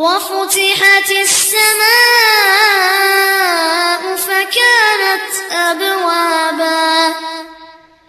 وفتحت السماء فكانت أبوابا